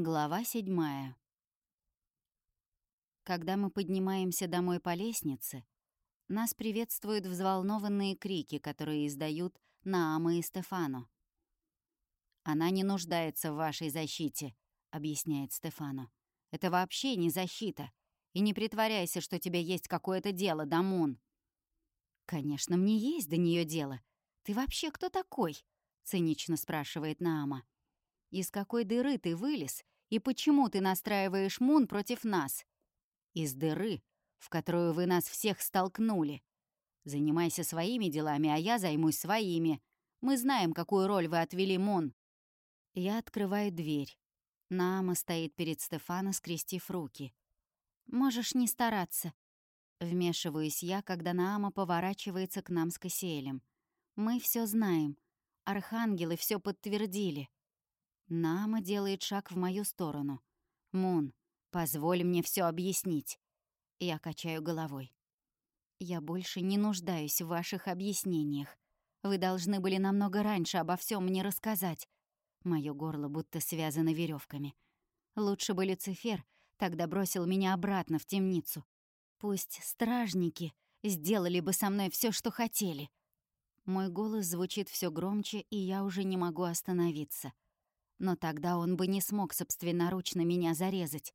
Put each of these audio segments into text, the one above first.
Глава седьмая. Когда мы поднимаемся домой по лестнице, нас приветствуют взволнованные крики, которые издают Наама и Стефано. «Она не нуждается в вашей защите», — объясняет Стефано. «Это вообще не защита. И не притворяйся, что тебе есть какое-то дело, Дамун». «Конечно, мне есть до нее дело. Ты вообще кто такой?» — цинично спрашивает Наама. Из какой дыры ты вылез и почему ты настраиваешь Мун против нас? Из дыры, в которую вы нас всех столкнули. Занимайся своими делами, а я займусь своими. Мы знаем, какую роль вы отвели Мун. Я открываю дверь. Наама стоит перед Стефана, скрестив руки. «Можешь не стараться». Вмешиваюсь я, когда Наама поворачивается к нам с Кассиэлем. «Мы все знаем. Архангелы все подтвердили. Нама делает шаг в мою сторону. «Мун, позволь мне все объяснить». Я качаю головой. «Я больше не нуждаюсь в ваших объяснениях. Вы должны были намного раньше обо всем мне рассказать». Моё горло будто связано веревками. Лучше бы Люцифер тогда бросил меня обратно в темницу. Пусть стражники сделали бы со мной все, что хотели. Мой голос звучит все громче, и я уже не могу остановиться. Но тогда он бы не смог собственноручно меня зарезать.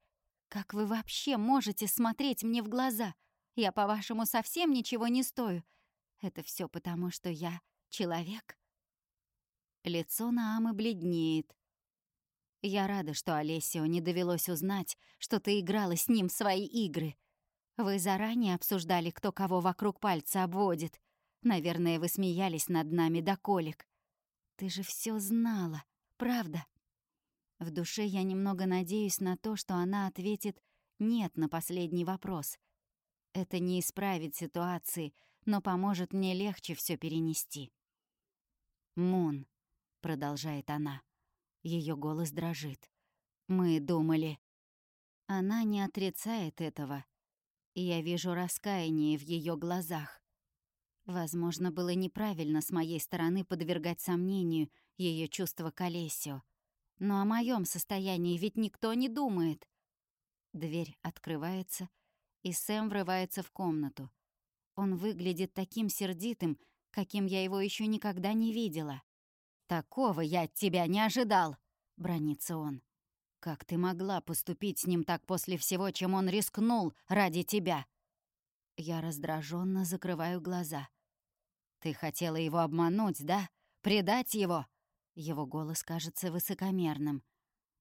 Как вы вообще можете смотреть мне в глаза? Я, по-вашему, совсем ничего не стою. Это все потому, что я человек. Лицо Наамы бледнеет. Я рада, что Олесио не довелось узнать, что ты играла с ним в свои игры. Вы заранее обсуждали, кто кого вокруг пальца обводит. Наверное, вы смеялись над нами до колик. Ты же все знала, правда? В душе я немного надеюсь на то, что она ответит «нет» на последний вопрос. Это не исправит ситуации, но поможет мне легче все перенести. «Мун», — продолжает она. Ее голос дрожит. «Мы думали...» Она не отрицает этого, и я вижу раскаяние в ее глазах. Возможно, было неправильно с моей стороны подвергать сомнению ее чувства к Олесио. Но о моем состоянии ведь никто не думает. Дверь открывается, и Сэм врывается в комнату. Он выглядит таким сердитым, каким я его еще никогда не видела. «Такого я от тебя не ожидал!» — бронится он. «Как ты могла поступить с ним так после всего, чем он рискнул ради тебя?» Я раздраженно закрываю глаза. «Ты хотела его обмануть, да? Предать его?» Его голос кажется высокомерным.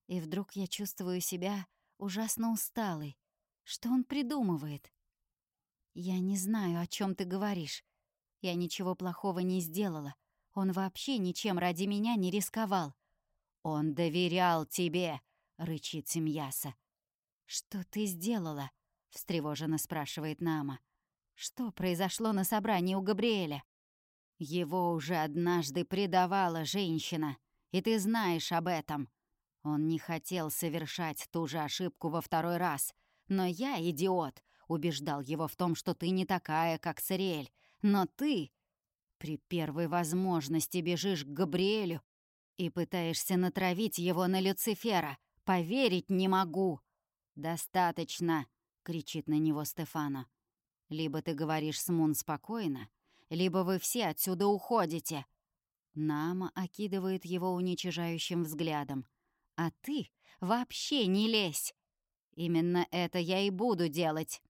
И вдруг я чувствую себя ужасно усталой. Что он придумывает? Я не знаю, о чем ты говоришь. Я ничего плохого не сделала. Он вообще ничем ради меня не рисковал. «Он доверял тебе!» — рычит Семьяса. «Что ты сделала?» — встревоженно спрашивает Нама. «Что произошло на собрании у Габриэля?» Его уже однажды предавала женщина, и ты знаешь об этом. Он не хотел совершать ту же ошибку во второй раз, но я, идиот, убеждал его в том, что ты не такая, как Сириэль. Но ты при первой возможности бежишь к Габриэлю и пытаешься натравить его на Люцифера. Поверить не могу. «Достаточно!» — кричит на него Стефана. «Либо ты говоришь с Мун спокойно, либо вы все отсюда уходите». Нама окидывает его уничижающим взглядом. «А ты вообще не лезь!» «Именно это я и буду делать.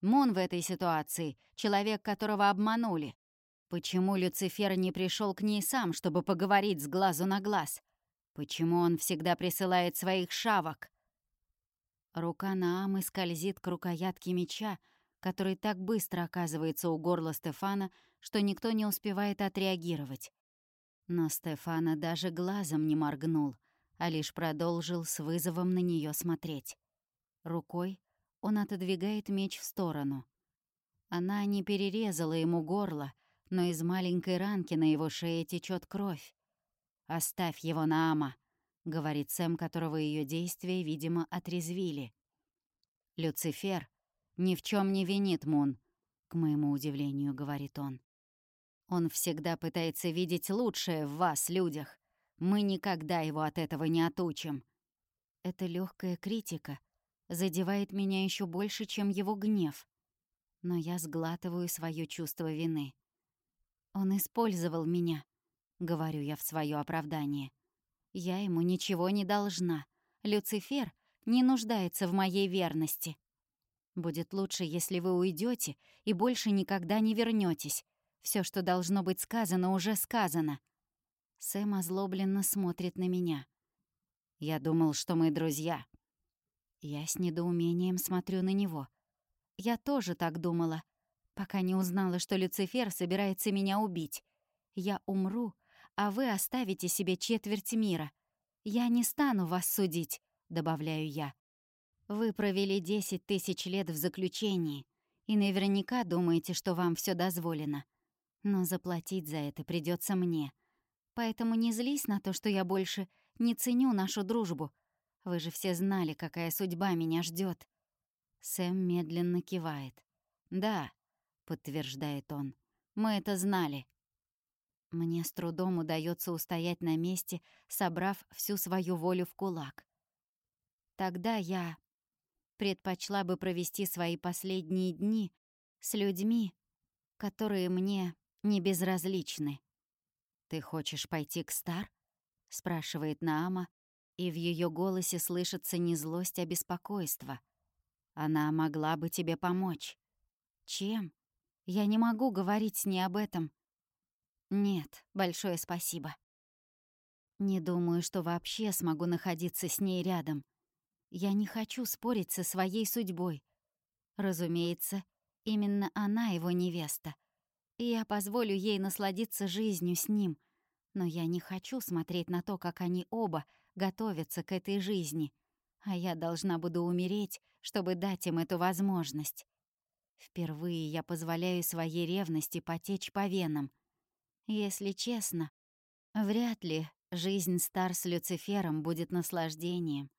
Мун в этой ситуации — человек, которого обманули. Почему Люцифер не пришел к ней сам, чтобы поговорить с глазу на глаз? Почему он всегда присылает своих шавок?» Рука Наамы скользит к рукоятке меча, который так быстро оказывается у горла Стефана, что никто не успевает отреагировать. Но Стефана даже глазом не моргнул, а лишь продолжил с вызовом на нее смотреть. Рукой он отодвигает меч в сторону. Она не перерезала ему горло, но из маленькой ранки на его шее течет кровь. «Оставь его, Наама», — говорит Сэм, которого ее действия, видимо, отрезвили. Люцифер ни в чем не винит Мун, к моему удивлению, говорит он. Он всегда пытается видеть лучшее в вас, людях. Мы никогда его от этого не отучим. Эта легкая критика задевает меня еще больше, чем его гнев. Но я сглатываю свое чувство вины. Он использовал меня, говорю я в свое оправдание. Я ему ничего не должна. Люцифер не нуждается в моей верности. Будет лучше, если вы уйдете и больше никогда не вернетесь. Все, что должно быть сказано, уже сказано. Сэм озлобленно смотрит на меня. Я думал, что мы друзья. Я с недоумением смотрю на него. Я тоже так думала, пока не узнала, что Люцифер собирается меня убить. Я умру, а вы оставите себе четверть мира. Я не стану вас судить, добавляю я. Вы провели десять тысяч лет в заключении и наверняка думаете, что вам все дозволено. Но заплатить за это придется мне. Поэтому не злись на то, что я больше не ценю нашу дружбу. Вы же все знали, какая судьба меня ждет. Сэм медленно кивает. «Да», — подтверждает он, — «мы это знали». Мне с трудом удается устоять на месте, собрав всю свою волю в кулак. Тогда я предпочла бы провести свои последние дни с людьми, которые мне не безразличны. «Ты хочешь пойти к Стар?» — спрашивает Наама, и в ее голосе слышится не злость, а беспокойство. «Она могла бы тебе помочь». «Чем? Я не могу говорить с ней об этом». «Нет, большое спасибо». Не думаю, что вообще смогу находиться с ней рядом. Я не хочу спорить со своей судьбой. Разумеется, именно она его невеста. И я позволю ей насладиться жизнью с ним, но я не хочу смотреть на то, как они оба готовятся к этой жизни, а я должна буду умереть, чтобы дать им эту возможность. Впервые я позволяю своей ревности потечь по венам. Если честно, вряд ли жизнь Стар с Люцифером будет наслаждением.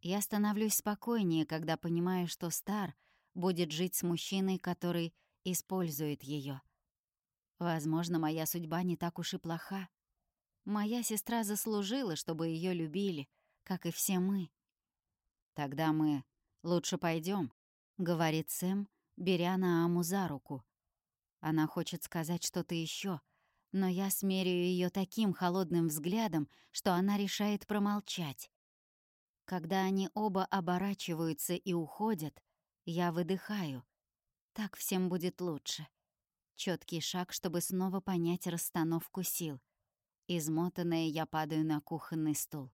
Я становлюсь спокойнее, когда понимаю, что Стар будет жить с мужчиной, который использует ее. Возможно, моя судьба не так уж и плоха. Моя сестра заслужила, чтобы ее любили, как и все мы. «Тогда мы лучше пойдем, говорит Сэм, беря Нааму за руку. Она хочет сказать что-то еще, но я смеряю ее таким холодным взглядом, что она решает промолчать. Когда они оба оборачиваются и уходят, я выдыхаю. Так всем будет лучше. Четкий шаг, чтобы снова понять расстановку сил. Измотанная, я падаю на кухонный стул.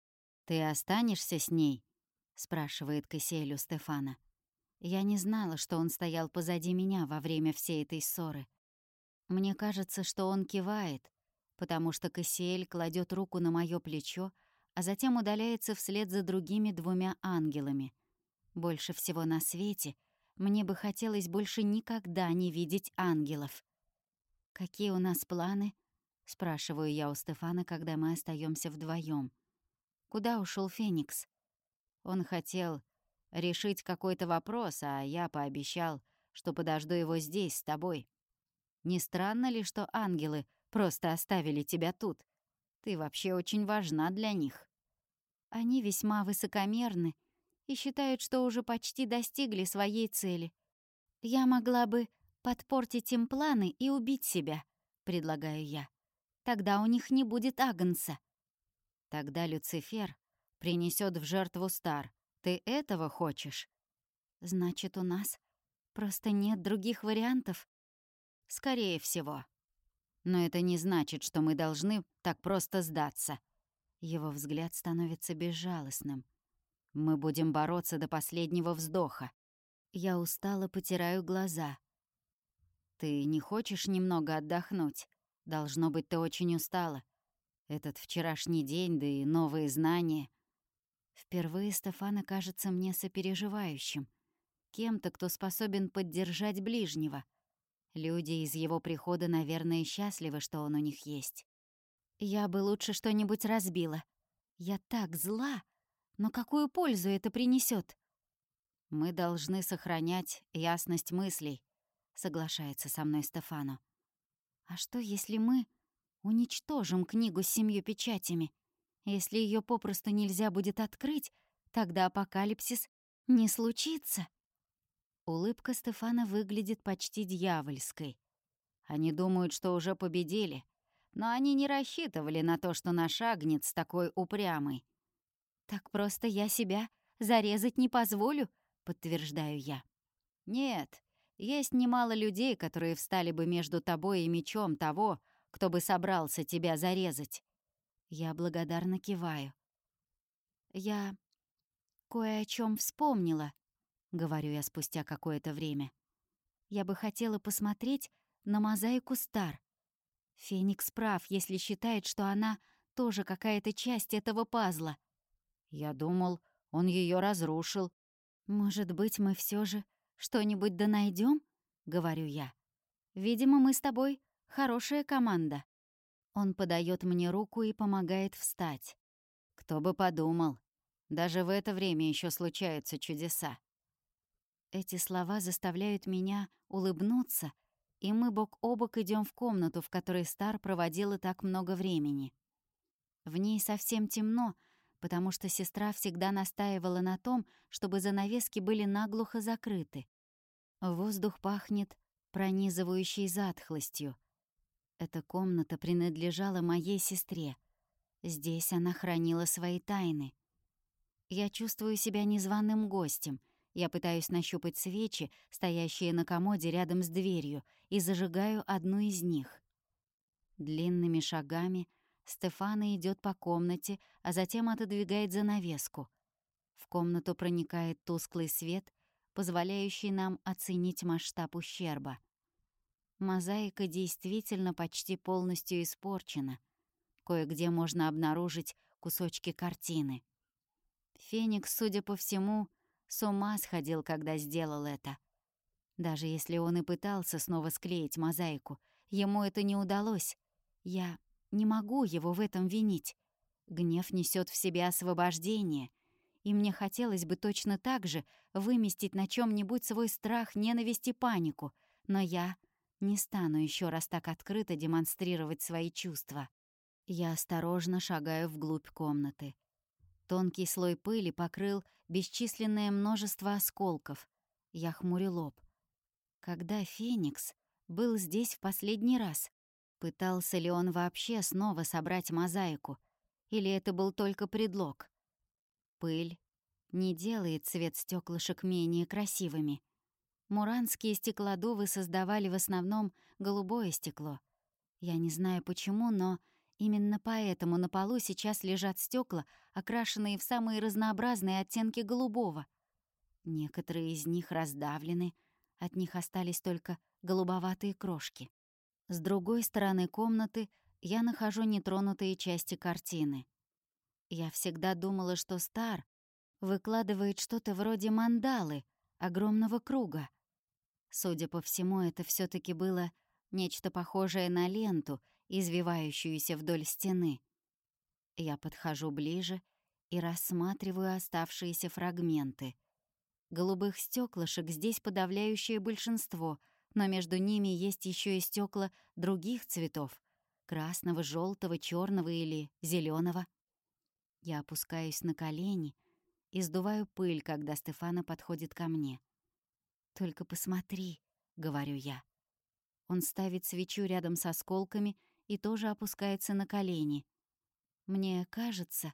«Ты останешься с ней?» — спрашивает Кассиэлю Стефана. Я не знала, что он стоял позади меня во время всей этой ссоры. Мне кажется, что он кивает, потому что Кассиэль кладет руку на мое плечо, а затем удаляется вслед за другими двумя ангелами. Больше всего на свете мне бы хотелось больше никогда не видеть ангелов. «Какие у нас планы?» — спрашиваю я у Стефана, когда мы остаемся вдвоем. «Куда ушел Феникс?» Он хотел решить какой-то вопрос, а я пообещал, что подожду его здесь, с тобой. Не странно ли, что ангелы просто оставили тебя тут? Ты вообще очень важна для них. Они весьма высокомерны и считают, что уже почти достигли своей цели. Я могла бы подпортить им планы и убить себя, предлагаю я. Тогда у них не будет Агнца. Тогда Люцифер принесет в жертву Стар. Ты этого хочешь? Значит, у нас просто нет других вариантов? Скорее всего. Но это не значит, что мы должны так просто сдаться. Его взгляд становится безжалостным. Мы будем бороться до последнего вздоха. Я устало потираю глаза — «Ты не хочешь немного отдохнуть? Должно быть, ты очень устала. Этот вчерашний день, да и новые знания». Впервые Стефана кажется мне сопереживающим. Кем-то, кто способен поддержать ближнего. Люди из его прихода, наверное, счастливы, что он у них есть. Я бы лучше что-нибудь разбила. Я так зла, но какую пользу это принесет? Мы должны сохранять ясность мыслей, соглашается со мной Стефано. А что, если мы уничтожим книгу с семью печатями? Если ее попросту нельзя будет открыть, тогда апокалипсис не случится. Улыбка Стефана выглядит почти дьявольской. Они думают, что уже победили, но они не рассчитывали на то, что наш агнец такой упрямый. «Так просто я себя зарезать не позволю», — подтверждаю я. «Нет, есть немало людей, которые встали бы между тобой и мечом того, кто бы собрался тебя зарезать». Я благодарно киваю. «Я кое о чем вспомнила», — говорю я спустя какое-то время. «Я бы хотела посмотреть на мозаику Стар. Феникс прав, если считает, что она тоже какая-то часть этого пазла. Я думал, он ее разрушил. Может быть, мы все же что-нибудь да найдем? говорю я. Видимо, мы с тобой хорошая команда. Он подает мне руку и помогает встать. Кто бы подумал. Даже в это время еще случаются чудеса. Эти слова заставляют меня улыбнуться, и мы бок о бок идем в комнату, в которой Стар проводила так много времени. В ней совсем темно, потому что сестра всегда настаивала на том, чтобы занавески были наглухо закрыты. Воздух пахнет пронизывающей затхлостью. Эта комната принадлежала моей сестре. Здесь она хранила свои тайны. Я чувствую себя незваным гостем. Я пытаюсь нащупать свечи, стоящие на комоде рядом с дверью, и зажигаю одну из них. Длинными шагами — Стефана идет по комнате, а затем отодвигает занавеску. В комнату проникает тусклый свет, позволяющий нам оценить масштаб ущерба. Мозаика действительно почти полностью испорчена. Кое-где можно обнаружить кусочки картины. Феникс, судя по всему, с ума сходил, когда сделал это. Даже если он и пытался снова склеить мозаику, ему это не удалось. Я не могу его в этом винить. Гнев несет в себе освобождение, и мне хотелось бы точно так же выместить на чем нибудь свой страх, ненависть и панику, но я не стану еще раз так открыто демонстрировать свои чувства. Я осторожно шагаю вглубь комнаты. Тонкий слой пыли покрыл бесчисленное множество осколков. Я хмурю лоб. Когда Феникс был здесь в последний раз? Пытался ли он вообще снова собрать мозаику? Или это был только предлог? Пыль не делает цвет стеклышек менее красивыми. Муранские стеклодувы создавали в основном голубое стекло. Я не знаю почему, но именно поэтому на полу сейчас лежат стекла, окрашенные в самые разнообразные оттенки голубого. Некоторые из них раздавлены, от них остались только голубоватые крошки. С другой стороны комнаты я нахожу нетронутые части картины. Я всегда думала, что Стар выкладывает что-то вроде мандалы, огромного круга. Судя по всему, это все таки было нечто похожее на ленту, извивающуюся вдоль стены. Я подхожу ближе и рассматриваю оставшиеся фрагменты. Голубых стеклышек здесь подавляющее большинство — но между ними есть еще и стекла других цветов — красного, желтого, черного или зеленого. Я опускаюсь на колени и сдуваю пыль, когда Стефана подходит ко мне. «Только посмотри», — говорю я. Он ставит свечу рядом с осколками и тоже опускается на колени. Мне кажется,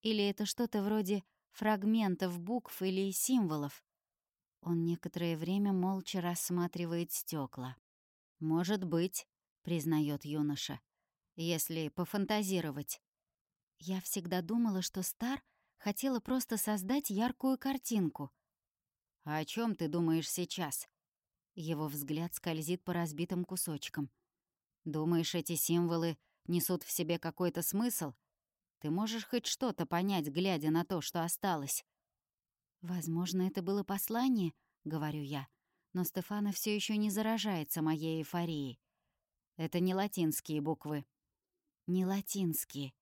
или это что-то вроде фрагментов букв или символов. Он некоторое время молча рассматривает стекла. «Может быть», — признает юноша, — «если пофантазировать». Я всегда думала, что Стар хотела просто создать яркую картинку. «А о чем ты думаешь сейчас?» Его взгляд скользит по разбитым кусочкам. «Думаешь, эти символы несут в себе какой-то смысл? Ты можешь хоть что-то понять, глядя на то, что осталось?» «Возможно, это было послание», — говорю я. Но Стефана все еще не заражается моей эйфорией. Это не латинские буквы. Не латинские.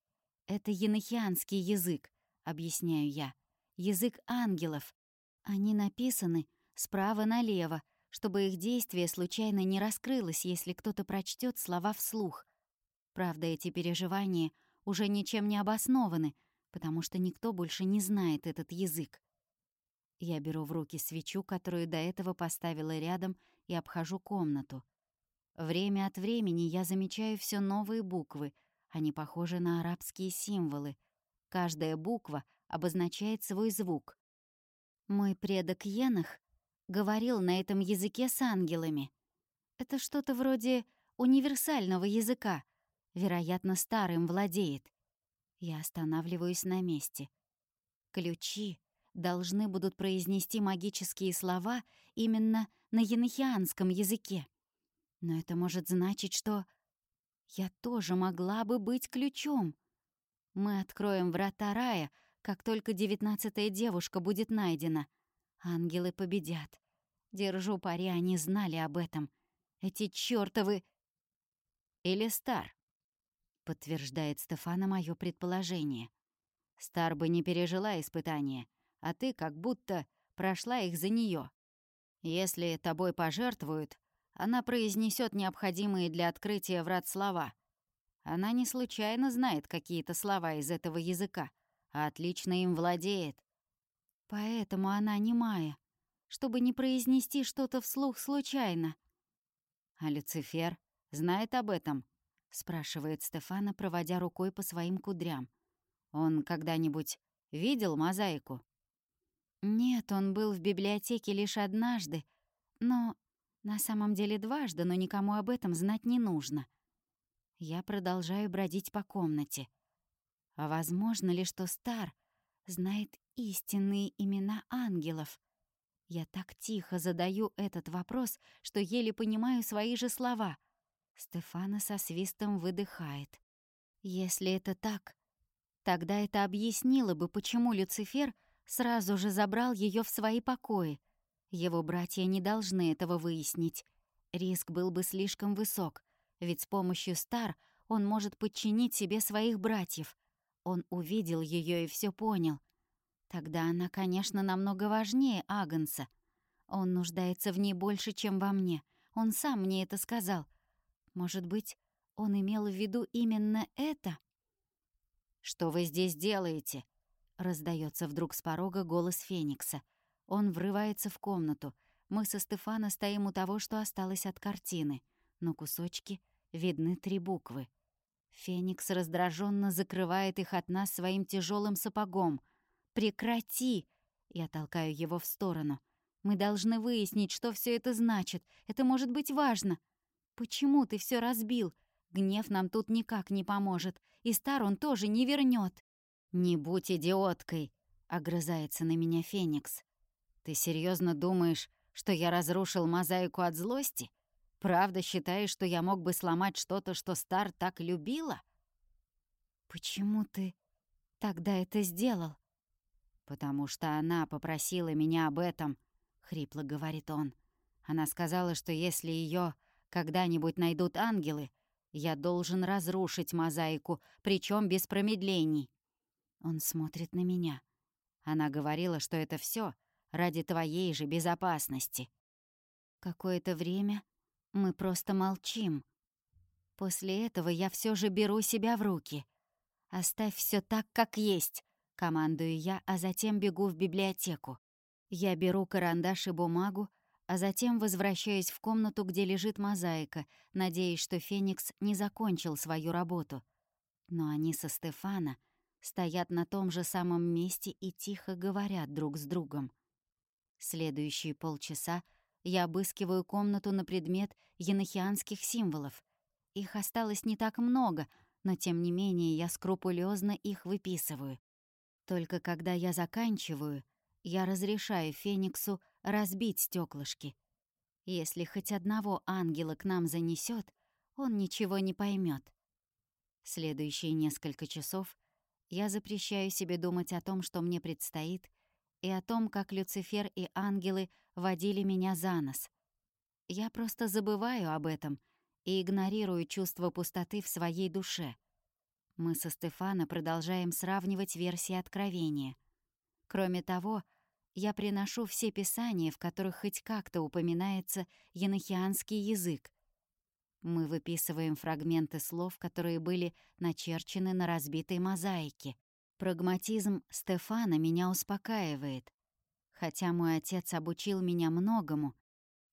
Это енохианский язык, объясняю я. Язык ангелов. Они написаны справа налево, чтобы их действие случайно не раскрылось, если кто-то прочтет слова вслух. Правда, эти переживания уже ничем не обоснованы, потому что никто больше не знает этот язык. Я беру в руки свечу, которую до этого поставила рядом, и обхожу комнату. Время от времени я замечаю все новые буквы. Они похожи на арабские символы. Каждая буква обозначает свой звук. Мой предок Енах говорил на этом языке с ангелами. Это что-то вроде универсального языка. Вероятно, старым владеет. Я останавливаюсь на месте. Ключи должны будут произнести магические слова именно на янохианском языке. Но это может значить, что я тоже могла бы быть ключом. Мы откроем врата рая, как только девятнадцатая девушка будет найдена. Ангелы победят. Держу пари, они знали об этом. Эти чёртовы... Или Стар, подтверждает Стефана мое предположение. Стар бы не пережила испытания, а ты как будто прошла их за нее. Если тобой пожертвуют, она произнесет необходимые для открытия врат слова. Она не случайно знает какие-то слова из этого языка, а отлично им владеет. Поэтому она не Майя, чтобы не произнести что-то вслух случайно. А Люцифер знает об этом, спрашивает Стефана, проводя рукой по своим кудрям. Он когда-нибудь видел мозаику? Нет, он был в библиотеке лишь однажды, но на самом деле дважды, но никому об этом знать не нужно. Я продолжаю бродить по комнате. А возможно ли, что Стар знает истинные имена ангелов? Я так тихо задаю этот вопрос, что еле понимаю свои же слова. Стефана со свистом выдыхает. Если это так, тогда это объяснило бы, почему Люцифер — сразу же забрал ее в свои покои. Его братья не должны этого выяснить. Риск был бы слишком высок, ведь с помощью Стар он может подчинить себе своих братьев. Он увидел ее и все понял. Тогда она, конечно, намного важнее Агнца. Он нуждается в ней больше, чем во мне. Он сам мне это сказал. Может быть, он имел в виду именно это? «Что вы здесь делаете?» Раздается вдруг с порога голос Феникса. Он врывается в комнату. Мы со Стефана стоим у того, что осталось от картины. Но кусочки видны три буквы. Феникс раздраженно закрывает их от нас своим тяжелым сапогом. «Прекрати!» Я толкаю его в сторону. «Мы должны выяснить, что все это значит. Это может быть важно. Почему ты все разбил? Гнев нам тут никак не поможет. И Стар он тоже не вернет. «Не будь идиоткой!» — огрызается на меня Феникс. «Ты серьезно думаешь, что я разрушил мозаику от злости? Правда считаешь, что я мог бы сломать что-то, что Стар так любила?» «Почему ты тогда это сделал?» «Потому что она попросила меня об этом», — хрипло говорит он. «Она сказала, что если ее когда-нибудь найдут ангелы, я должен разрушить мозаику, причем без промедлений. Он смотрит на меня. Она говорила, что это все ради твоей же безопасности. Какое-то время мы просто молчим. После этого я все же беру себя в руки. «Оставь все так, как есть», — командую я, а затем бегу в библиотеку. Я беру карандаш и бумагу, а затем возвращаюсь в комнату, где лежит мозаика, надеясь, что Феникс не закончил свою работу. Но они со Стефана — стоят на том же самом месте и тихо говорят друг с другом. Следующие полчаса я обыскиваю комнату на предмет енохианских символов. Их осталось не так много, но тем не менее я скрупулезно их выписываю. Только когда я заканчиваю, я разрешаю Фениксу разбить стеклышки. Если хоть одного ангела к нам занесет, он ничего не поймет. Следующие несколько часов я запрещаю себе думать о том, что мне предстоит, и о том, как Люцифер и ангелы водили меня за нос. Я просто забываю об этом и игнорирую чувство пустоты в своей душе. Мы со Стефана продолжаем сравнивать версии откровения. Кроме того, я приношу все писания, в которых хоть как-то упоминается енохианский язык, мы выписываем фрагменты слов, которые были начерчены на разбитой мозаике. Прагматизм Стефана меня успокаивает. Хотя мой отец обучил меня многому,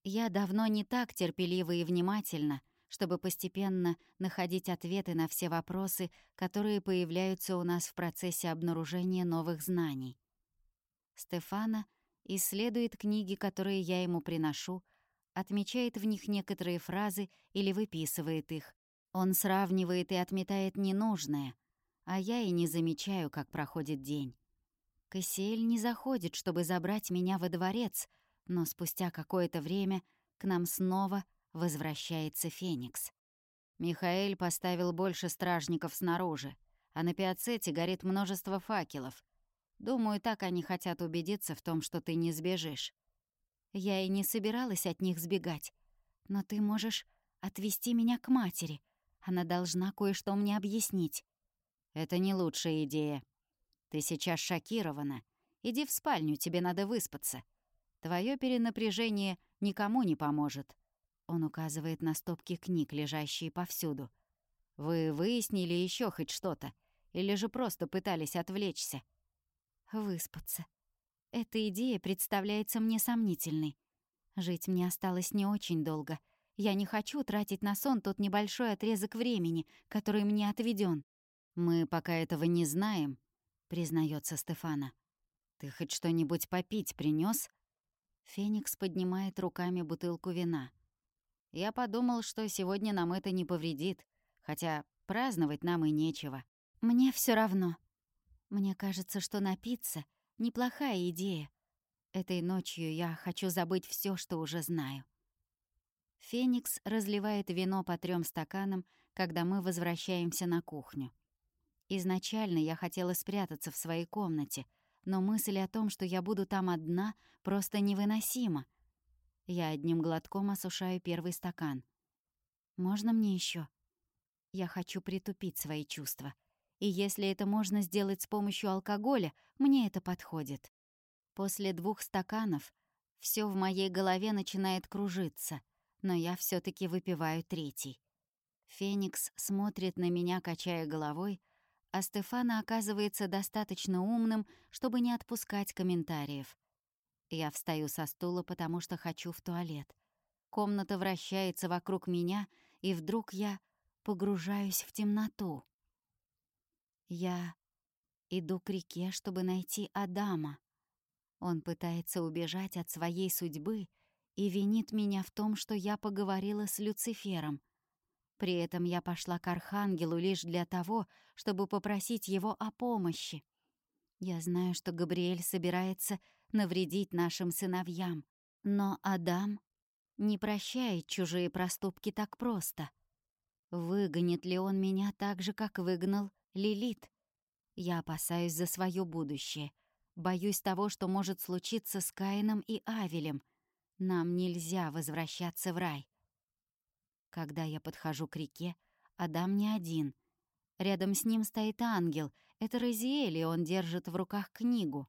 я давно не так терпелива и внимательна, чтобы постепенно находить ответы на все вопросы, которые появляются у нас в процессе обнаружения новых знаний. Стефана исследует книги, которые я ему приношу, отмечает в них некоторые фразы или выписывает их. Он сравнивает и отметает ненужное — а я и не замечаю, как проходит день. Кассиэль не заходит, чтобы забрать меня во дворец, но спустя какое-то время к нам снова возвращается Феникс. Михаэль поставил больше стражников снаружи, а на пиацете горит множество факелов. Думаю, так они хотят убедиться в том, что ты не сбежишь. Я и не собиралась от них сбегать, но ты можешь отвести меня к матери. Она должна кое-что мне объяснить. Это не лучшая идея. Ты сейчас шокирована. Иди в спальню, тебе надо выспаться. Твое перенапряжение никому не поможет. Он указывает на стопки книг, лежащие повсюду. Вы выяснили еще хоть что-то? Или же просто пытались отвлечься? Выспаться. Эта идея представляется мне сомнительной. Жить мне осталось не очень долго. Я не хочу тратить на сон тот небольшой отрезок времени, который мне отведен. «Мы пока этого не знаем», — признается Стефана. «Ты хоть что-нибудь попить принес? Феникс поднимает руками бутылку вина. «Я подумал, что сегодня нам это не повредит, хотя праздновать нам и нечего. Мне все равно. Мне кажется, что напиться — неплохая идея. Этой ночью я хочу забыть все, что уже знаю». Феникс разливает вино по трем стаканам, когда мы возвращаемся на кухню. Изначально я хотела спрятаться в своей комнате, но мысль о том, что я буду там одна, просто невыносима. Я одним глотком осушаю первый стакан. «Можно мне еще? Я хочу притупить свои чувства. И если это можно сделать с помощью алкоголя, мне это подходит. После двух стаканов все в моей голове начинает кружиться, но я все таки выпиваю третий. Феникс смотрит на меня, качая головой, а Стефана оказывается достаточно умным, чтобы не отпускать комментариев. Я встаю со стула, потому что хочу в туалет. Комната вращается вокруг меня, и вдруг я погружаюсь в темноту. Я иду к реке, чтобы найти Адама. Он пытается убежать от своей судьбы и винит меня в том, что я поговорила с Люцифером. При этом я пошла к Архангелу лишь для того, чтобы попросить его о помощи. Я знаю, что Габриэль собирается навредить нашим сыновьям, но Адам не прощает чужие проступки так просто. Выгонит ли он меня так же, как выгнал Лилит? Я опасаюсь за свое будущее, боюсь того, что может случиться с Каином и Авелем. Нам нельзя возвращаться в рай. Когда я подхожу к реке, Адам не один. Рядом с ним стоит ангел. Это Розиэль, и он держит в руках книгу.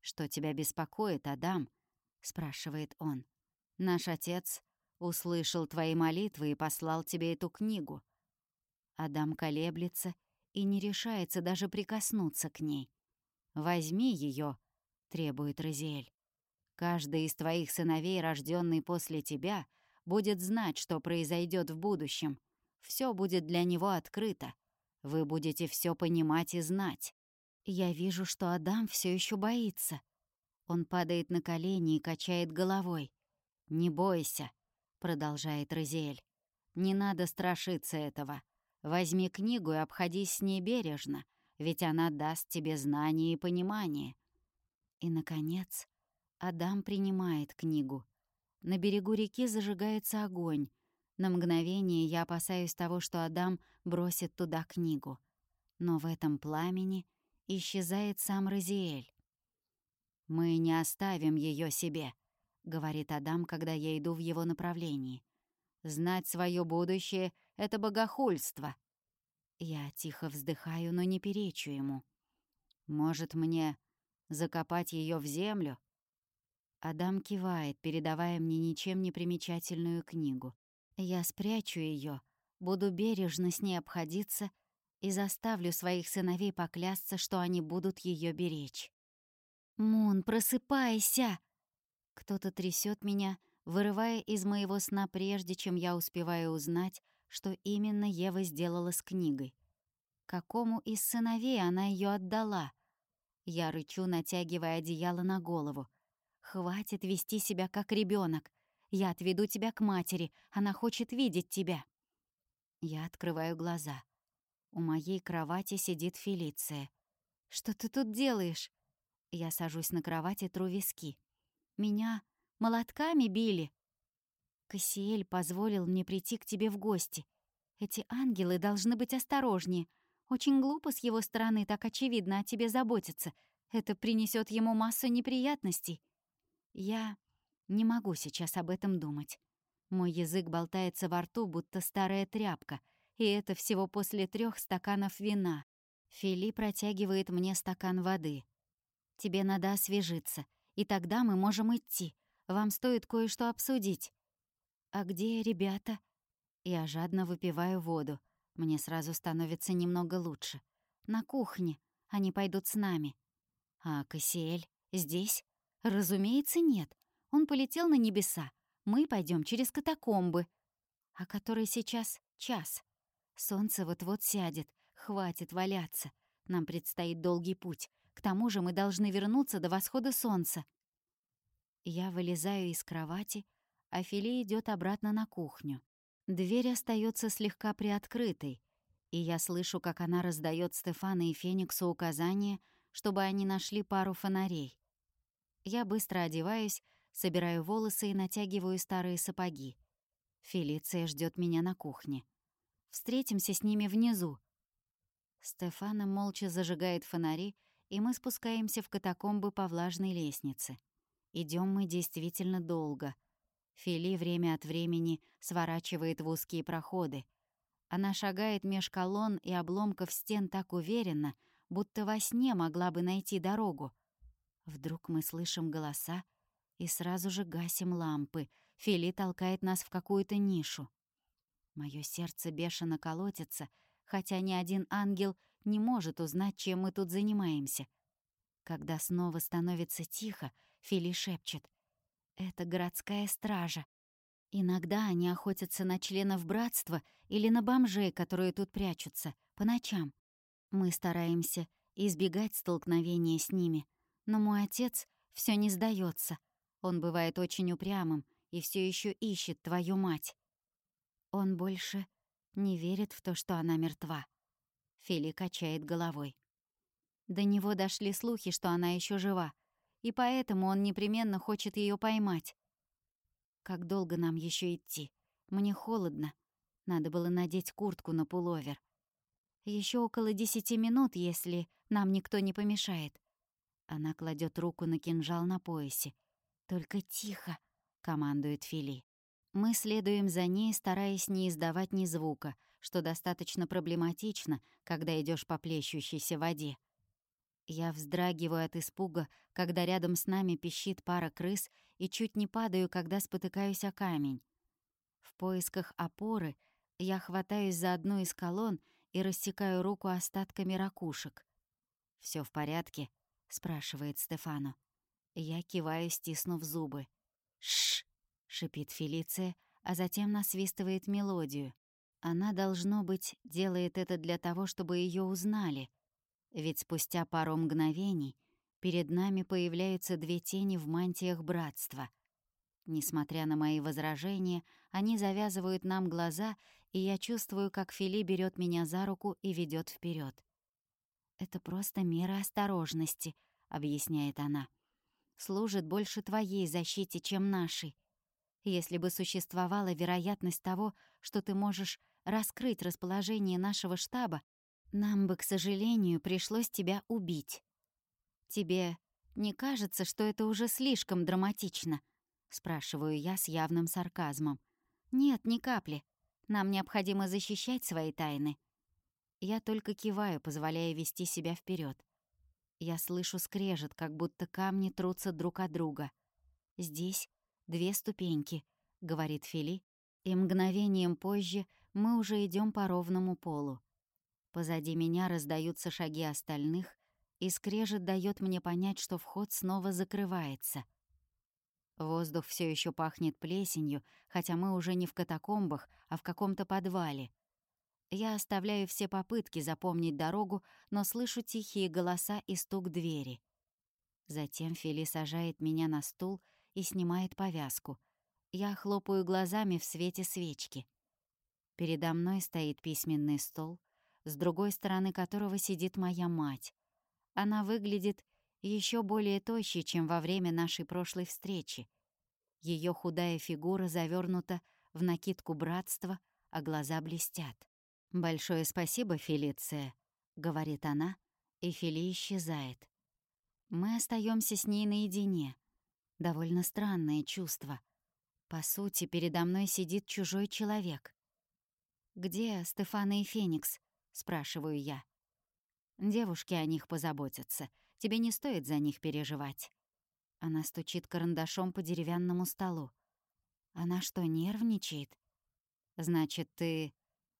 «Что тебя беспокоит, Адам?» — спрашивает он. «Наш отец услышал твои молитвы и послал тебе эту книгу». Адам колеблется и не решается даже прикоснуться к ней. «Возьми ее, требует Розиэль. «Каждый из твоих сыновей, рожденный после тебя, — будет знать, что произойдет в будущем. Все будет для него открыто. Вы будете все понимать и знать. Я вижу, что Адам все еще боится. Он падает на колени и качает головой. «Не бойся», — продолжает Розиэль. «Не надо страшиться этого. Возьми книгу и обходись с ней бережно, ведь она даст тебе знания и понимание». И, наконец, Адам принимает книгу — на берегу реки зажигается огонь. На мгновение я опасаюсь того, что Адам бросит туда книгу. Но в этом пламени исчезает сам Розиэль. «Мы не оставим ее себе», — говорит Адам, когда я иду в его направлении. «Знать свое будущее — это богохульство». Я тихо вздыхаю, но не перечу ему. «Может, мне закопать ее в землю?» Адам кивает, передавая мне ничем не примечательную книгу. Я спрячу ее, буду бережно с ней обходиться и заставлю своих сыновей поклясться, что они будут ее беречь. «Мун, просыпайся!» Кто-то трясет меня, вырывая из моего сна прежде, чем я успеваю узнать, что именно Ева сделала с книгой. Какому из сыновей она ее отдала? Я рычу, натягивая одеяло на голову. «Хватит вести себя как ребенок. Я отведу тебя к матери, она хочет видеть тебя». Я открываю глаза. У моей кровати сидит Фелиция. «Что ты тут делаешь?» Я сажусь на кровати, тру виски. «Меня молотками били?» «Кассиэль позволил мне прийти к тебе в гости. Эти ангелы должны быть осторожнее. Очень глупо с его стороны так очевидно о тебе заботиться. Это принесет ему массу неприятностей. Я не могу сейчас об этом думать. Мой язык болтается во рту, будто старая тряпка, и это всего после трех стаканов вина. Фили протягивает мне стакан воды. «Тебе надо освежиться, и тогда мы можем идти. Вам стоит кое-что обсудить». «А где ребята?» Я жадно выпиваю воду. Мне сразу становится немного лучше. На кухне. Они пойдут с нами. А Кассиэль здесь? Разумеется, нет. Он полетел на небеса. Мы пойдем через катакомбы. А который сейчас час. Солнце вот-вот сядет. Хватит валяться. Нам предстоит долгий путь. К тому же мы должны вернуться до восхода солнца. Я вылезаю из кровати, а идет обратно на кухню. Дверь остается слегка приоткрытой, и я слышу, как она раздает Стефана и Фениксу указание, чтобы они нашли пару фонарей. Я быстро одеваюсь, собираю волосы и натягиваю старые сапоги. Фелиция ждет меня на кухне. Встретимся с ними внизу. Стефана молча зажигает фонари, и мы спускаемся в катакомбы по влажной лестнице. Идем мы действительно долго — Фили время от времени сворачивает в узкие проходы. Она шагает меж колонн и обломков стен так уверенно, будто во сне могла бы найти дорогу. Вдруг мы слышим голоса и сразу же гасим лампы. Фили толкает нас в какую-то нишу. Моё сердце бешено колотится, хотя ни один ангел не может узнать, чем мы тут занимаемся. Когда снова становится тихо, Фили шепчет. Это городская стража. Иногда они охотятся на членов братства или на бомжей, которые тут прячутся, по ночам. Мы стараемся избегать столкновения с ними, но мой отец все не сдается. Он бывает очень упрямым и все еще ищет твою мать. Он больше не верит в то, что она мертва. Фили качает головой. До него дошли слухи, что она еще жива, и поэтому он непременно хочет ее поймать. Как долго нам еще идти? Мне холодно. Надо было надеть куртку на пуловер. Еще около десяти минут, если нам никто не помешает. Она кладет руку на кинжал на поясе. «Только тихо», — командует Фили. Мы следуем за ней, стараясь не издавать ни звука, что достаточно проблематично, когда идешь по плещущейся воде. Я вздрагиваю от испуга, когда рядом с нами пищит пара крыс, и чуть не падаю, когда спотыкаюсь о камень. В поисках опоры я хватаюсь за одну из колонн и рассекаю руку остатками ракушек. Все в порядке?» — спрашивает Стефано. Я киваю, стиснув зубы. «Шш!» — шипит Фелиция, а затем насвистывает мелодию. Она, должно быть, делает это для того, чтобы ее узнали — ведь спустя пару мгновений перед нами появляются две тени в мантиях братства. Несмотря на мои возражения, они завязывают нам глаза, и я чувствую, как Фили берет меня за руку и ведет вперед. «Это просто мера осторожности», — объясняет она. «Служит больше твоей защите, чем нашей. Если бы существовала вероятность того, что ты можешь раскрыть расположение нашего штаба, нам бы, к сожалению, пришлось тебя убить. Тебе не кажется, что это уже слишком драматично? Спрашиваю я с явным сарказмом. Нет, ни капли. Нам необходимо защищать свои тайны. Я только киваю, позволяя вести себя вперед. Я слышу скрежет, как будто камни трутся друг от друга. «Здесь две ступеньки», — говорит Фили, и мгновением позже мы уже идем по ровному полу. Позади меня раздаются шаги остальных, и скрежет дает мне понять, что вход снова закрывается. Воздух все еще пахнет плесенью, хотя мы уже не в катакомбах, а в каком-то подвале. Я оставляю все попытки запомнить дорогу, но слышу тихие голоса и стук двери. Затем Фили сажает меня на стул и снимает повязку. Я хлопаю глазами в свете свечки. Передо мной стоит письменный стол, с другой стороны которого сидит моя мать. Она выглядит еще более тощей, чем во время нашей прошлой встречи. Ее худая фигура завернута в накидку братства, а глаза блестят. «Большое спасибо, Фелиция», — говорит она, и Фили исчезает. Мы остаемся с ней наедине. Довольно странное чувство. По сути, передо мной сидит чужой человек. «Где Стефана и Феникс?» Спрашиваю я. Девушки о них позаботятся. Тебе не стоит за них переживать. Она стучит карандашом по деревянному столу. Она что, нервничает? Значит, ты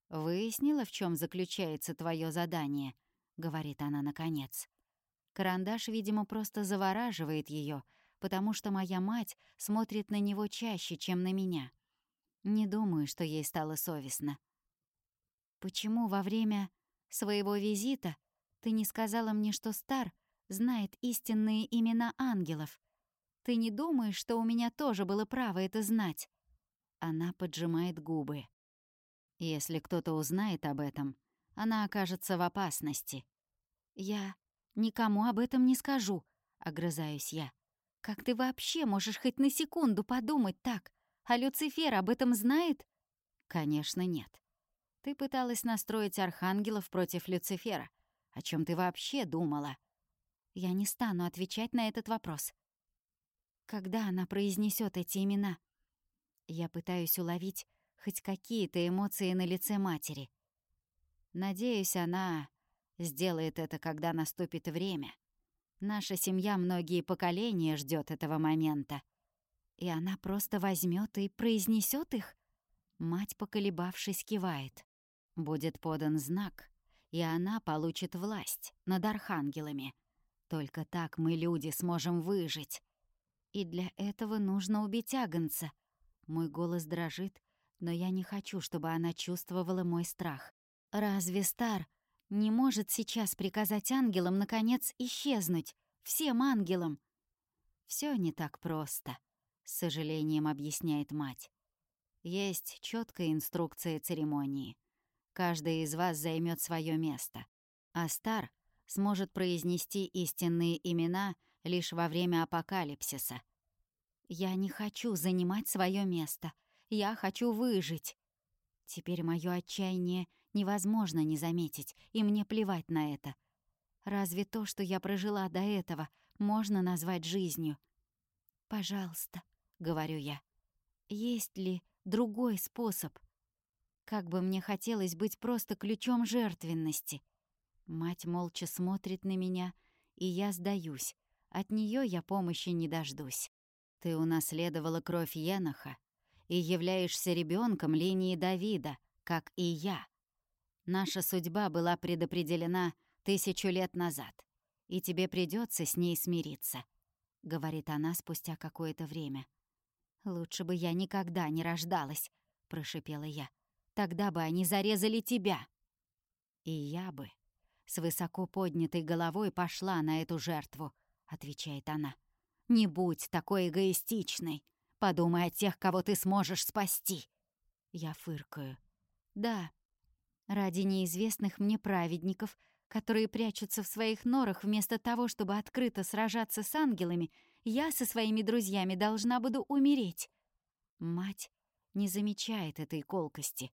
выяснила, в чем заключается твое задание? говорит она наконец. Карандаш, видимо, просто завораживает ее, потому что моя мать смотрит на него чаще, чем на меня. Не думаю, что ей стало совестно. Почему во время своего визита ты не сказала мне, что Стар знает истинные имена ангелов? Ты не думаешь, что у меня тоже было право это знать?» Она поджимает губы. Если кто-то узнает об этом, она окажется в опасности. «Я никому об этом не скажу», — огрызаюсь я. «Как ты вообще можешь хоть на секунду подумать так? А Люцифер об этом знает?» «Конечно, нет. Ты пыталась настроить архангелов против Люцифера. О чем ты вообще думала? Я не стану отвечать на этот вопрос. Когда она произнесет эти имена? Я пытаюсь уловить хоть какие-то эмоции на лице матери. Надеюсь, она сделает это, когда наступит время. Наша семья многие поколения ждет этого момента. И она просто возьмет и произнесет их? Мать, поколебавшись, кивает. Будет подан знак, и она получит власть над архангелами. Только так мы, люди, сможем выжить. И для этого нужно убить Агнца. Мой голос дрожит, но я не хочу, чтобы она чувствовала мой страх. Разве Стар не может сейчас приказать ангелам, наконец, исчезнуть? Всем ангелам? Все не так просто, с сожалением объясняет мать. Есть четкая инструкция церемонии. Каждый из вас займет свое место. А Стар сможет произнести истинные имена лишь во время апокалипсиса. Я не хочу занимать свое место. Я хочу выжить. Теперь мое отчаяние невозможно не заметить, и мне плевать на это. Разве то, что я прожила до этого, можно назвать жизнью? «Пожалуйста», — говорю я, — «есть ли другой способ?» Как бы мне хотелось быть просто ключом жертвенности. Мать молча смотрит на меня, и я сдаюсь. От нее я помощи не дождусь. Ты унаследовала кровь Еноха и являешься ребенком линии Давида, как и я. Наша судьба была предопределена тысячу лет назад, и тебе придется с ней смириться», — говорит она спустя какое-то время. «Лучше бы я никогда не рождалась», — прошипела я. Тогда бы они зарезали тебя. И я бы с высоко поднятой головой пошла на эту жертву, отвечает она. Не будь такой эгоистичной. Подумай о тех, кого ты сможешь спасти. Я фыркаю. Да, ради неизвестных мне праведников, которые прячутся в своих норах вместо того, чтобы открыто сражаться с ангелами, я со своими друзьями должна буду умереть. Мать не замечает этой колкости.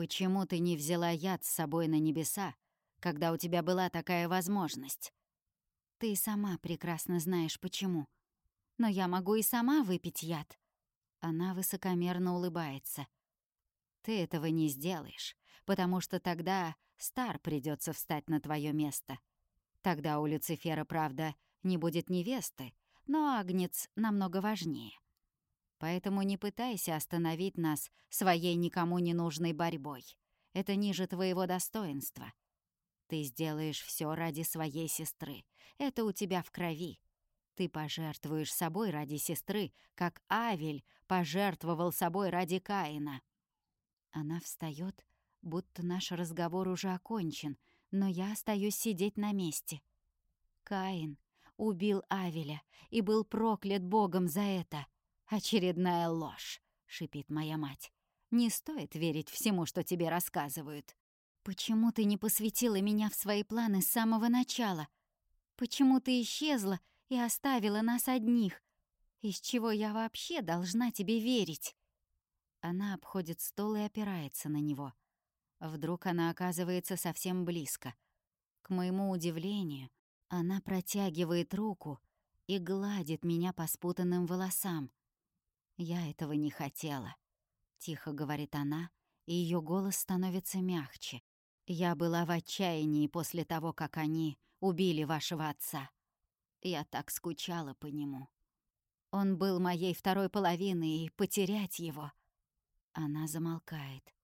Почему ты не взяла яд с собой на небеса, когда у тебя была такая возможность? Ты сама прекрасно знаешь, почему. Но я могу и сама выпить яд. Она высокомерно улыбается. Ты этого не сделаешь, потому что тогда Стар придется встать на твое место. Тогда у Люцифера, правда, не будет невесты, но Агнец намного важнее. Поэтому не пытайся остановить нас своей никому не нужной борьбой. Это ниже твоего достоинства. Ты сделаешь все ради своей сестры. Это у тебя в крови. Ты пожертвуешь собой ради сестры, как Авель пожертвовал собой ради Каина. Она встает, будто наш разговор уже окончен, но я остаюсь сидеть на месте. Каин убил Авеля и был проклят Богом за это. Очередная ложь, шипит моя мать. Не стоит верить всему, что тебе рассказывают. Почему ты не посвятила меня в свои планы с самого начала? Почему ты исчезла и оставила нас одних? Из чего я вообще должна тебе верить? Она обходит стол и опирается на него. Вдруг она оказывается совсем близко. К моему удивлению, она протягивает руку и гладит меня по спутанным волосам. «Я этого не хотела», — тихо говорит она, и ее голос становится мягче. «Я была в отчаянии после того, как они убили вашего отца. Я так скучала по нему. Он был моей второй половиной, и потерять его...» Она замолкает.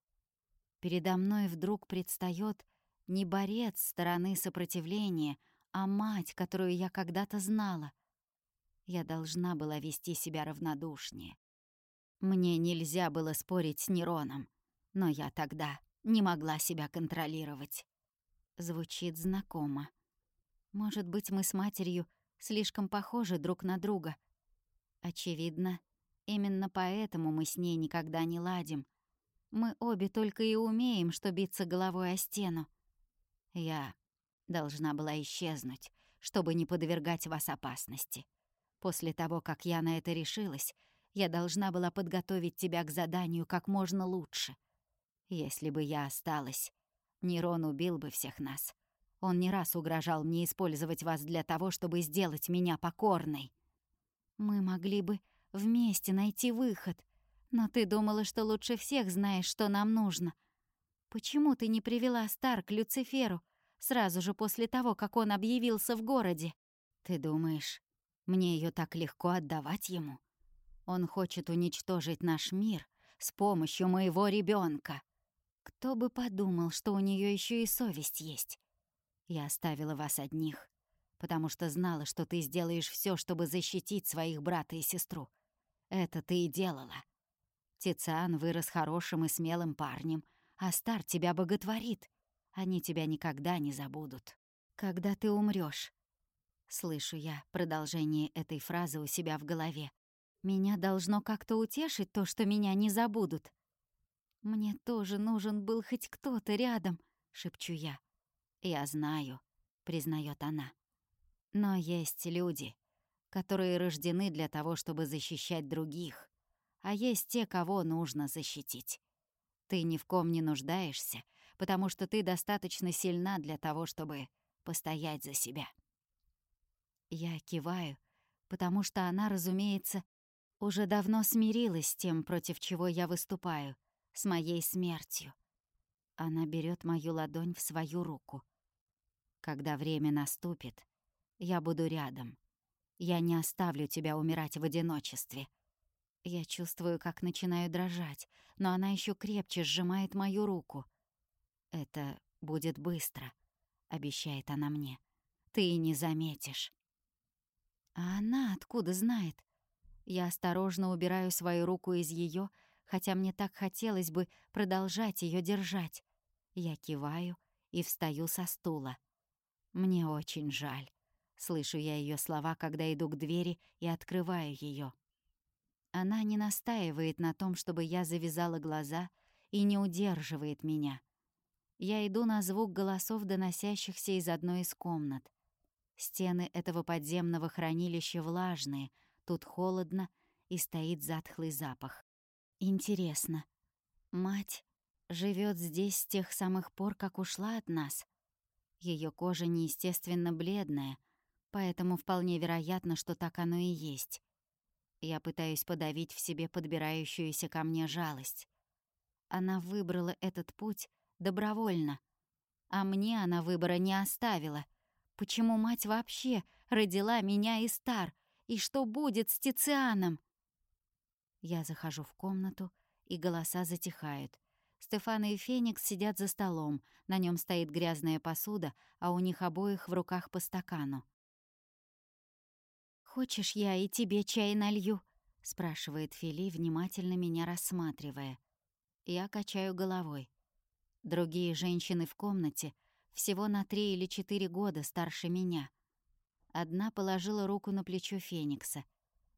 Передо мной вдруг предстает не борец стороны сопротивления, а мать, которую я когда-то знала. Я должна была вести себя равнодушнее. Мне нельзя было спорить с Нероном, но я тогда не могла себя контролировать. Звучит знакомо. Может быть, мы с матерью слишком похожи друг на друга. Очевидно, именно поэтому мы с ней никогда не ладим. Мы обе только и умеем, что биться головой о стену. Я должна была исчезнуть, чтобы не подвергать вас опасности. После того, как я на это решилась, я должна была подготовить тебя к заданию как можно лучше. Если бы я осталась, Нерон убил бы всех нас. Он не раз угрожал мне использовать вас для того, чтобы сделать меня покорной. Мы могли бы вместе найти выход, но ты думала, что лучше всех знаешь, что нам нужно. Почему ты не привела Стар к Люциферу, сразу же после того, как он объявился в городе. Ты думаешь, мне ее так легко отдавать ему? Он хочет уничтожить наш мир с помощью моего ребенка. Кто бы подумал, что у нее еще и совесть есть. Я оставила вас одних, потому что знала, что ты сделаешь все, чтобы защитить своих брата и сестру. Это ты и делала. Тициан вырос хорошим и смелым парнем, а Стар тебя боготворит. Они тебя никогда не забудут. Когда ты умрёшь. Слышу я продолжение этой фразы у себя в голове. Меня должно как-то утешить то, что меня не забудут. Мне тоже нужен был хоть кто-то рядом, шепчу я. Я знаю, признает она. Но есть люди, которые рождены для того, чтобы защищать других, а есть те, кого нужно защитить. Ты ни в ком не нуждаешься, потому что ты достаточно сильна для того, чтобы постоять за себя. Я киваю, потому что она, разумеется, уже давно смирилась с тем, против чего я выступаю, с моей смертью. Она берет мою ладонь в свою руку. Когда время наступит, я буду рядом. Я не оставлю тебя умирать в одиночестве. Я чувствую, как начинаю дрожать, но она еще крепче сжимает мою руку — «Это будет быстро», — обещает она мне. «Ты и не заметишь». А она откуда знает? Я осторожно убираю свою руку из ее, хотя мне так хотелось бы продолжать ее держать. Я киваю и встаю со стула. Мне очень жаль. Слышу я ее слова, когда иду к двери и открываю ее. Она не настаивает на том, чтобы я завязала глаза и не удерживает меня. Я иду на звук голосов, доносящихся из одной из комнат. Стены этого подземного хранилища влажные, тут холодно и стоит затхлый запах. Интересно, мать живет здесь с тех самых пор, как ушла от нас? Ее кожа неестественно бледная, поэтому вполне вероятно, что так оно и есть. Я пытаюсь подавить в себе подбирающуюся ко мне жалость. Она выбрала этот путь, добровольно. А мне она выбора не оставила. Почему мать вообще родила меня и Стар? И что будет с Тицианом? Я захожу в комнату, и голоса затихают. Стефана и Феникс сидят за столом, на нем стоит грязная посуда, а у них обоих в руках по стакану. «Хочешь, я и тебе чай налью?» — спрашивает Фили, внимательно меня рассматривая. Я качаю головой. Другие женщины в комнате всего на три или четыре года старше меня. Одна положила руку на плечо Феникса.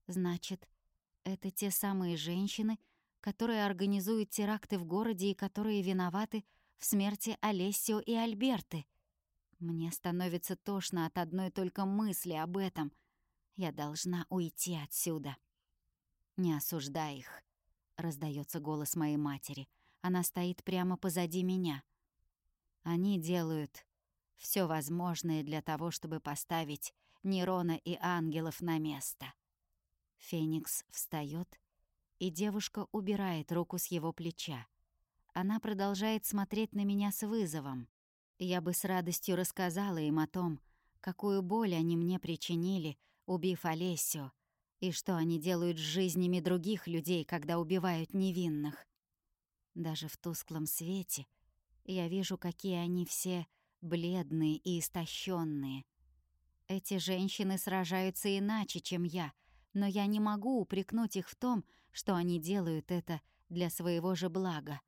Значит, это те самые женщины, которые организуют теракты в городе и которые виноваты в смерти Олесио и Альберты. Мне становится тошно от одной только мысли об этом. Я должна уйти отсюда. «Не осуждай их», — раздается голос моей матери. Она стоит прямо позади меня. Они делают все возможное для того, чтобы поставить Нерона и ангелов на место. Феникс встает и девушка убирает руку с его плеча. Она продолжает смотреть на меня с вызовом. Я бы с радостью рассказала им о том, какую боль они мне причинили, убив Олесю, и что они делают с жизнями других людей, когда убивают невинных. Даже в тусклом свете я вижу, какие они все бледные и истощенные. Эти женщины сражаются иначе, чем я, но я не могу упрекнуть их в том, что они делают это для своего же блага.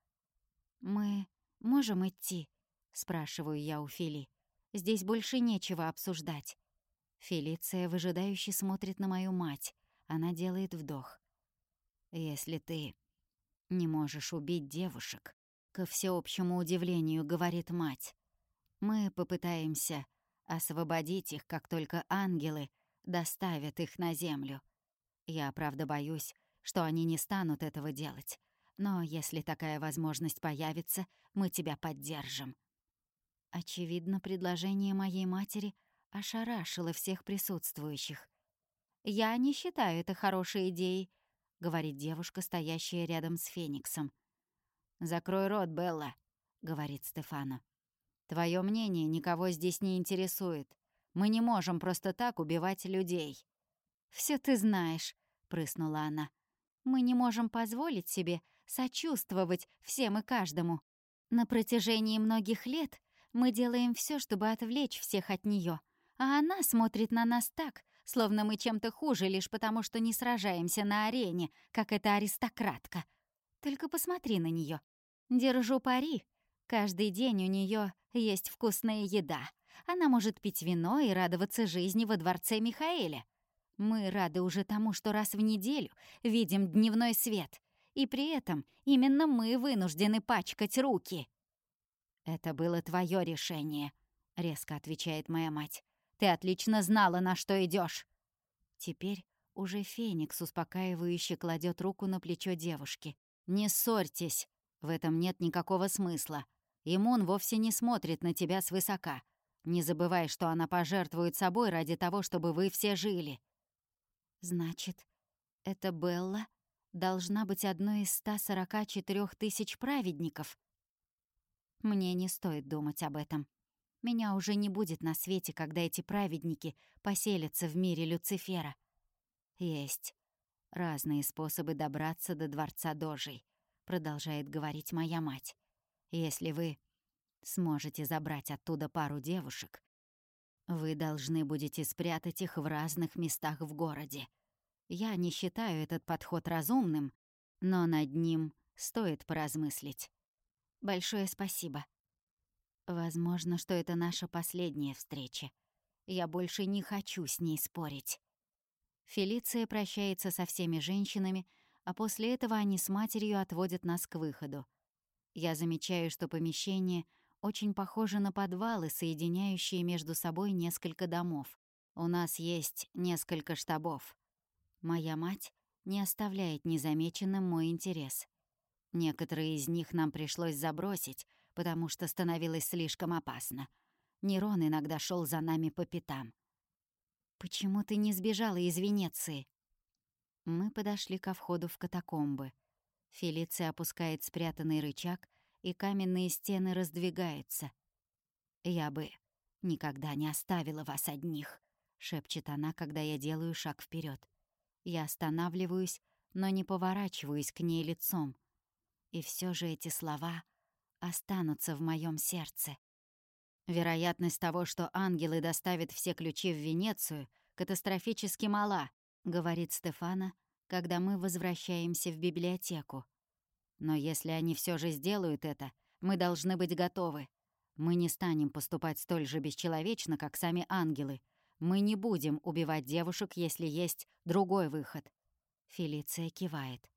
«Мы можем идти?» — спрашиваю я у Фили. «Здесь больше нечего обсуждать». Фелиция выжидающе смотрит на мою мать. Она делает вдох. «Если ты не можешь убить девушек», — ко всеобщему удивлению говорит мать, «мы попытаемся освободить их, как только ангелы доставят их на землю. Я, правда, боюсь, что они не станут этого делать. Но если такая возможность появится, мы тебя поддержим». Очевидно, предложение моей матери ошарашило всех присутствующих. «Я не считаю это хорошей идеей», — говорит девушка, стоящая рядом с Фениксом. «Закрой рот, Белла», — говорит Стефано. «Твое мнение никого здесь не интересует. Мы не можем просто так убивать людей». Все ты знаешь», — прыснула она. Мы не можем позволить себе сочувствовать всем и каждому. На протяжении многих лет мы делаем все, чтобы отвлечь всех от нее, а она смотрит на нас так, словно мы чем-то хуже лишь потому, что не сражаемся на арене, как эта аристократка. Только посмотри на нее. Держу пари. Каждый день у нее есть вкусная еда. Она может пить вино и радоваться жизни во дворце Михаэля. Мы рады уже тому, что раз в неделю видим дневной свет, и при этом именно мы вынуждены пачкать руки. «Это было твое решение», — резко отвечает моя мать. «Ты отлично знала, на что идешь. Теперь уже Феникс успокаивающе кладет руку на плечо девушки. «Не ссорьтесь, в этом нет никакого смысла. Имун вовсе не смотрит на тебя свысока. Не забывай, что она пожертвует собой ради того, чтобы вы все жили. Значит, эта Белла должна быть одной из 144 тысяч праведников. Мне не стоит думать об этом. Меня уже не будет на свете, когда эти праведники поселятся в мире Люцифера. Есть разные способы добраться до Дворца Дожей, продолжает говорить моя мать. Если вы сможете забрать оттуда пару девушек, вы должны будете спрятать их в разных местах в городе. Я не считаю этот подход разумным, но над ним стоит поразмыслить. Большое спасибо. Возможно, что это наша последняя встреча. Я больше не хочу с ней спорить. Фелиция прощается со всеми женщинами, а после этого они с матерью отводят нас к выходу. Я замечаю, что помещение — очень похоже на подвалы, соединяющие между собой несколько домов. У нас есть несколько штабов. Моя мать не оставляет незамеченным мой интерес. Некоторые из них нам пришлось забросить, потому что становилось слишком опасно. Нерон иногда шел за нами по пятам. «Почему ты не сбежала из Венеции?» Мы подошли ко входу в катакомбы. Фелиция опускает спрятанный рычаг — и каменные стены раздвигаются. «Я бы никогда не оставила вас одних», — шепчет она, когда я делаю шаг вперед. Я останавливаюсь, но не поворачиваюсь к ней лицом. И все же эти слова останутся в моем сердце. Вероятность того, что ангелы доставят все ключи в Венецию, катастрофически мала, говорит Стефана, когда мы возвращаемся в библиотеку. Но если они все же сделают это, мы должны быть готовы. Мы не станем поступать столь же бесчеловечно, как сами ангелы. Мы не будем убивать девушек, если есть другой выход. Фелиция кивает.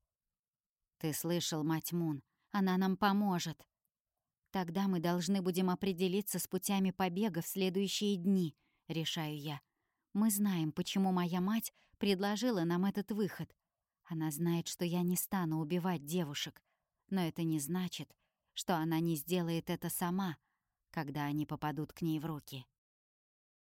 «Ты слышал, мать Мун, она нам поможет». «Тогда мы должны будем определиться с путями побега в следующие дни», — решаю я. «Мы знаем, почему моя мать предложила нам этот выход. Она знает, что я не стану убивать девушек. Но это не значит, что она не сделает это сама, когда они попадут к ней в руки».